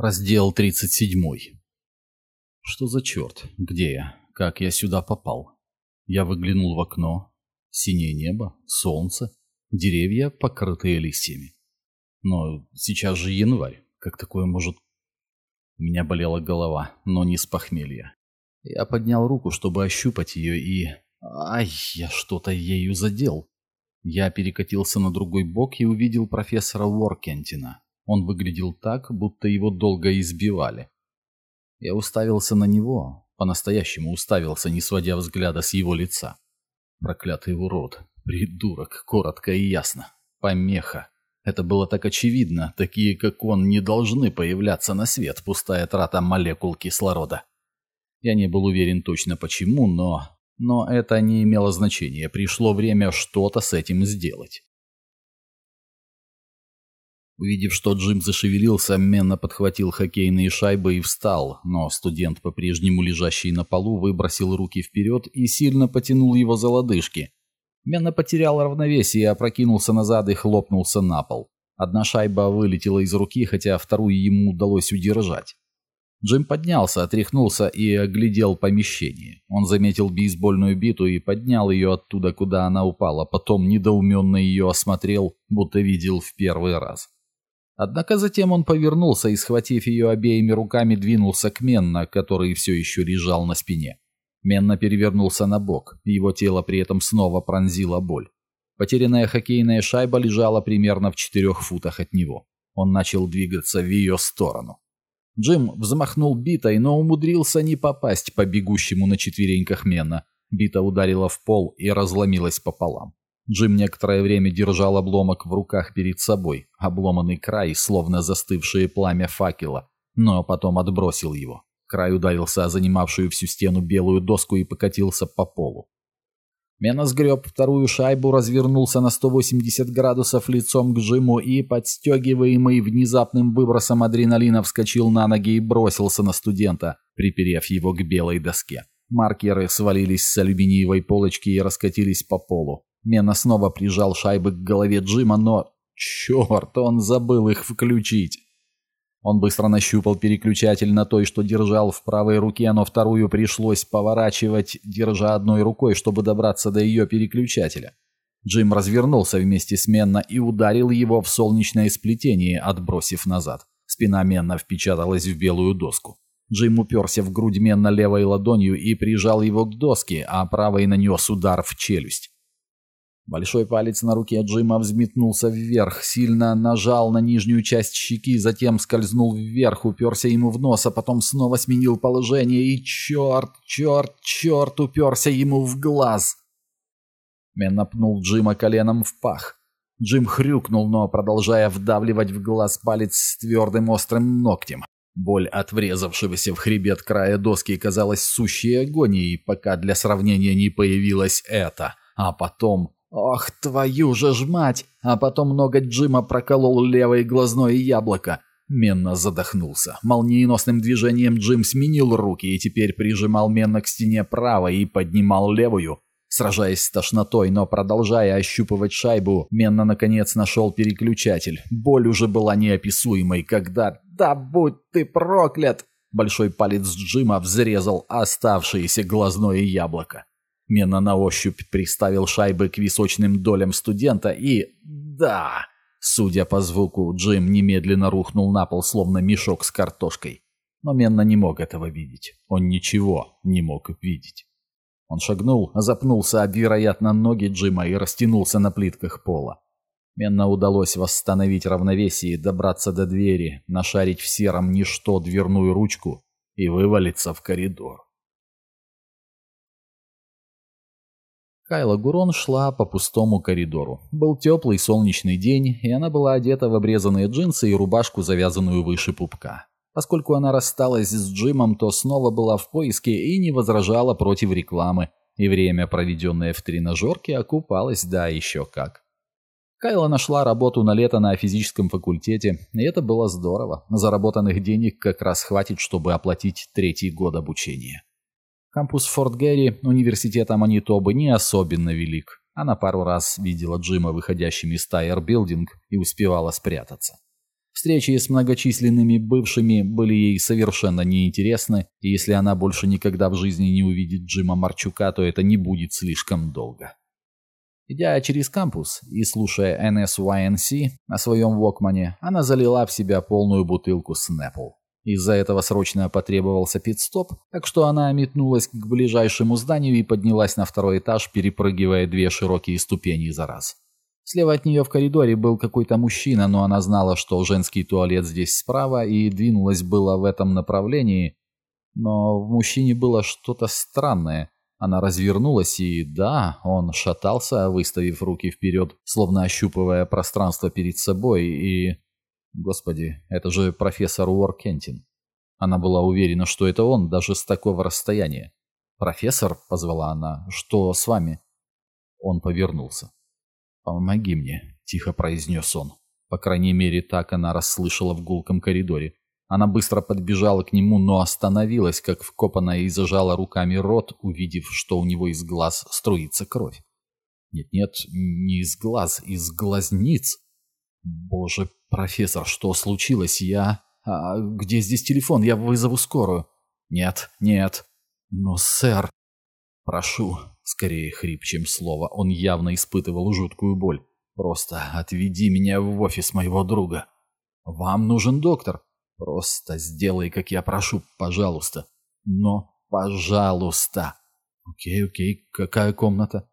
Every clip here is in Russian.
Раздел 37. Что за черт? Где я? Как я сюда попал? Я выглянул в окно. Синее небо, солнце, деревья, покрытые листьями. Но сейчас же январь. Как такое может... У меня болела голова, но не с похмелья. Я поднял руку, чтобы ощупать ее, и... Ай, я что-то ею задел. Я перекатился на другой бок и увидел профессора Уоркентина. Он выглядел так, будто его долго избивали. Я уставился на него, по-настоящему уставился, не сводя взгляда с его лица. Проклятый урод, придурок, коротко и ясно. Помеха. Это было так очевидно, такие, как он, не должны появляться на свет, пустая трата молекул кислорода. Я не был уверен точно почему, но... Но это не имело значения, пришло время что-то с этим сделать. Увидев, что Джим зашевелился, Менна подхватил хоккейные шайбы и встал, но студент, по-прежнему лежащий на полу, выбросил руки вперед и сильно потянул его за лодыжки. Менна потерял равновесие, опрокинулся назад и хлопнулся на пол. Одна шайба вылетела из руки, хотя вторую ему удалось удержать. Джим поднялся, отряхнулся и оглядел помещение. Он заметил бейсбольную биту и поднял ее оттуда, куда она упала, потом недоуменно ее осмотрел, будто видел в первый раз. Однако затем он повернулся и, схватив ее обеими руками, двинулся к Менна, который все еще лежал на спине. Менна перевернулся на бок, его тело при этом снова пронзила боль. Потерянная хоккейная шайба лежала примерно в четырех футах от него. Он начал двигаться в ее сторону. Джим взмахнул битой, но умудрился не попасть по бегущему на четвереньках Менна. Бита ударила в пол и разломилась пополам. Джим некоторое время держал обломок в руках перед собой, обломанный край, словно застывшее пламя факела, но потом отбросил его. Край ударился о занимавшую всю стену белую доску и покатился по полу. Мена сгреб вторую шайбу, развернулся на 180 градусов лицом к Джиму и, подстегиваемый внезапным выбросом адреналина, вскочил на ноги и бросился на студента, приперев его к белой доске. Маркеры свалились с алюминиевой полочки и раскатились по полу. Мена снова прижал шайбы к голове Джима, но... Черт, он забыл их включить. Он быстро нащупал переключатель на той, что держал в правой руке, но вторую пришлось поворачивать, держа одной рукой, чтобы добраться до ее переключателя. Джим развернулся вместе с Менна и ударил его в солнечное сплетение, отбросив назад. Спина Менна впечаталась в белую доску. Джим уперся в грудь Менна левой ладонью и прижал его к доске, а правой нанес удар в челюсть. Большой палец на руке Джима взметнулся вверх, сильно нажал на нижнюю часть щеки, затем скользнул вверх, уперся ему в нос, а потом снова сменил положение и черт, черт, черт уперся ему в глаз. Мен напнул Джима коленом в пах. Джим хрюкнул, но продолжая вдавливать в глаз палец с твердым острым ногтем. Боль от врезавшегося в хребет края доски казалась сущей агонией, пока для сравнения не появилось это. А потом Ох, твою же ж мать! А потом ноготь Джима проколол левое глазное яблоко. Менна задохнулся. Молниеносным движением Джим сменил руки и теперь прижимал Менна к стене правой и поднимал левую. Сражаясь с тошнотой, но продолжая ощупывать шайбу, Менна наконец нашел переключатель. Боль уже была неописуемой, когда... «Да будь ты проклят!» Большой палец Джима взрезал оставшееся глазное яблоко. Мена на ощупь приставил шайбы к височным долям студента и... Да! Судя по звуку, Джим немедленно рухнул на пол, словно мешок с картошкой. Но Менна не мог этого видеть. Он ничего не мог видеть. Он шагнул, запнулся об, вероятно, ноги Джима и растянулся на плитках пола. Менна удалось восстановить равновесие, добраться до двери, нашарить в сером ничто дверную ручку и вывалиться в коридор. Кайла Гурон шла по пустому коридору. Был теплый солнечный день, и она была одета в обрезанные джинсы и рубашку, завязанную выше пупка. Поскольку она рассталась с Джимом, то снова была в поиске и не возражала против рекламы, и время, проведенное в тренажерке, окупалось, да, еще как. Кайла нашла работу на лето на физическом факультете, и это было здорово. Заработанных денег как раз хватит, чтобы оплатить третий год обучения. Кампус Форт Гэри университета Манитобы не особенно велик. Она пару раз видела Джима выходящим из Тайер Билдинг и успевала спрятаться. Встречи с многочисленными бывшими были ей совершенно неинтересны, и если она больше никогда в жизни не увидит Джима Марчука, то это не будет слишком долго. Идя через кампус и слушая NSYNC на своем Вокмане, она залила в себя полную бутылку Snapple. Из-за этого срочно потребовался пит-стоп, так что она метнулась к ближайшему зданию и поднялась на второй этаж, перепрыгивая две широкие ступени за раз. Слева от нее в коридоре был какой-то мужчина, но она знала, что женский туалет здесь справа, и двинулась было в этом направлении. Но в мужчине было что-то странное. Она развернулась, и да, он шатался, выставив руки вперед, словно ощупывая пространство перед собой, и... Господи, это же профессор Уоркентин. Она была уверена, что это он, даже с такого расстояния. «Профессор?» — позвала она. «Что с вами?» Он повернулся. «Помоги мне», — тихо произнес он. По крайней мере, так она расслышала в гулком коридоре. Она быстро подбежала к нему, но остановилась, как вкопанная, и зажала руками рот, увидев, что у него из глаз струится кровь. Нет-нет, не из глаз, из глазниц. Боже, профессор, что случилось? Я... А где здесь телефон? Я вызову скорую. Нет, нет. Но, сэр... Прошу, Скорее хрип, чем слово. Он явно испытывал жуткую боль. «Просто отведи меня в офис моего друга. Вам нужен доктор. Просто сделай, как я прошу, пожалуйста. Но, пожалуйста». «Окей, окей. Какая комната?»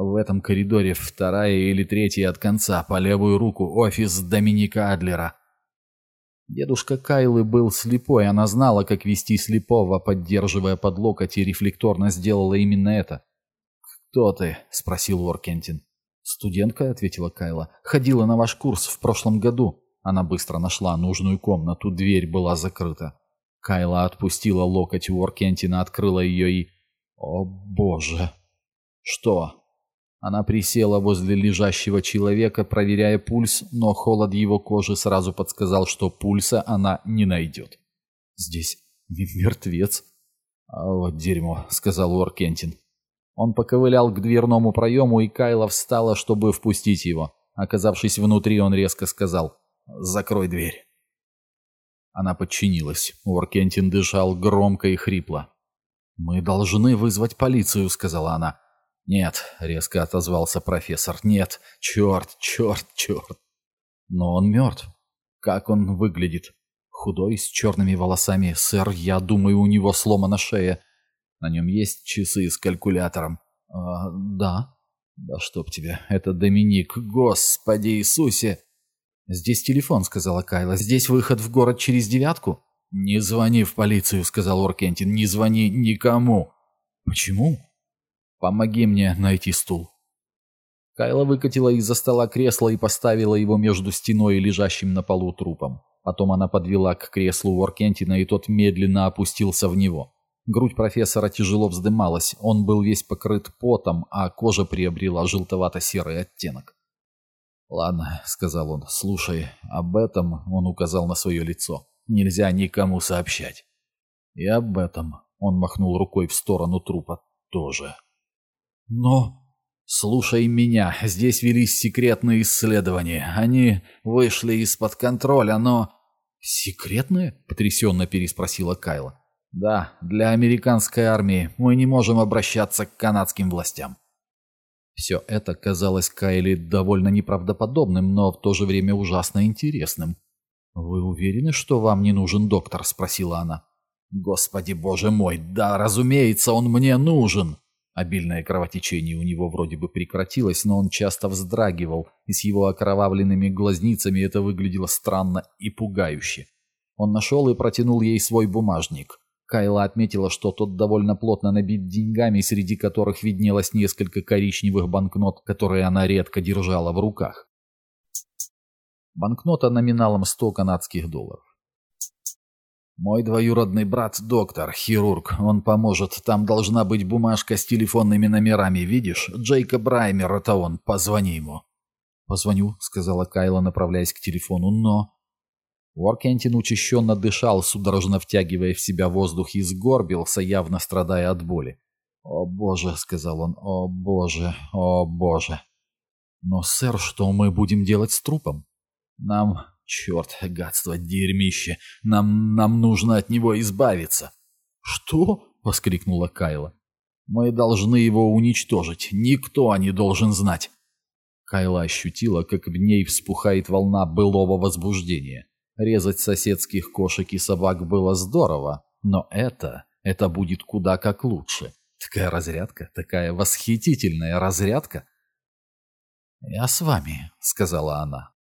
«В этом коридоре вторая или третья от конца, по левую руку, офис Доминика Адлера». Дедушка Кайлы был слепой, она знала, как вести слепого, поддерживая под локоть, и рефлекторно сделала именно это. «Кто ты?» — спросил Уоркентин. «Студентка», — ответила Кайла. «Ходила на ваш курс в прошлом году». Она быстро нашла нужную комнату, дверь была закрыта. Кайла отпустила локоть Уоркентина, открыла ее и... «О, боже!» «Что?» Она присела возле лежащего человека, проверяя пульс, но холод его кожи сразу подсказал, что пульса она не найдет. «Здесь мертвец?» «А вот дерьмо», — сказал Уоркентин. Он поковылял к дверному проему, и Кайла встала, чтобы впустить его. Оказавшись внутри, он резко сказал «Закрой дверь». Она подчинилась. Уоркентин дышал громко и хрипло. «Мы должны вызвать полицию», — сказала она. «Нет», — резко отозвался профессор. «Нет, черт, черт, черт». «Но он мертв. Как он выглядит?» «Худой, с черными волосами. Сэр, я думаю, у него сломана шея. На нем есть часы с калькулятором? А, да. Да чтоб тебе, это Доминик, господи Иисусе. Здесь телефон, сказала Кайла. Здесь выход в город через девятку? Не звони в полицию, сказал Оркентин. Не звони никому. Почему? Помоги мне найти стул. Кайла выкатила из-за стола кресло и поставила его между стеной и лежащим на полу трупом. Потом она подвела к креслу Уоркентина, и тот медленно опустился в него. Грудь профессора тяжело вздымалась, он был весь покрыт потом, а кожа приобрела желтовато-серый оттенок. «Ладно», — сказал он, — «слушай, об этом...» — он указал на свое лицо. «Нельзя никому сообщать». «И об этом...» — он махнул рукой в сторону трупа. «Тоже». «Но...» «Слушай меня, здесь велись секретные исследования. Они вышли из-под контроля, но...» «Секретные?» — потрясенно переспросила Кайла. Да, для американской армии мы не можем обращаться к канадским властям. Все это казалось Кайли довольно неправдоподобным, но в то же время ужасно интересным. «Вы уверены, что вам не нужен доктор?» – спросила она. «Господи боже мой, да, разумеется, он мне нужен!» Обильное кровотечение у него вроде бы прекратилось, но он часто вздрагивал, и с его окровавленными глазницами это выглядело странно и пугающе. Он нашел и протянул ей свой бумажник. Кайла отметила, что тот довольно плотно набит деньгами, среди которых виднелось несколько коричневых банкнот, которые она редко держала в руках. Банкнота номиналом 100 канадских долларов. «Мой двоюродный брат доктор, хирург. Он поможет. Там должна быть бумажка с телефонными номерами, видишь? Джейкоб Раймер, это он. Позвони ему». «Позвоню», — сказала Кайла, направляясь к телефону, но... Уоркентин учащенно дышал, судорожно втягивая в себя воздух и сгорбился, явно страдая от боли. «О боже», — сказал он, — «о боже, о боже». «Но, сэр, что мы будем делать с трупом?» «Нам Черт, гадство, дерьмище. Нам, нам нужно от него избавиться. Что? воскликнула Кайла. Мы должны его уничтожить. Никто не должен знать. Кайла ощутила, как в ней вспухает волна былого возбуждения. Резать соседских кошек и собак было здорово, но это, это будет куда как лучше. Такая разрядка, такая восхитительная разрядка. «Я с вами», — сказала она.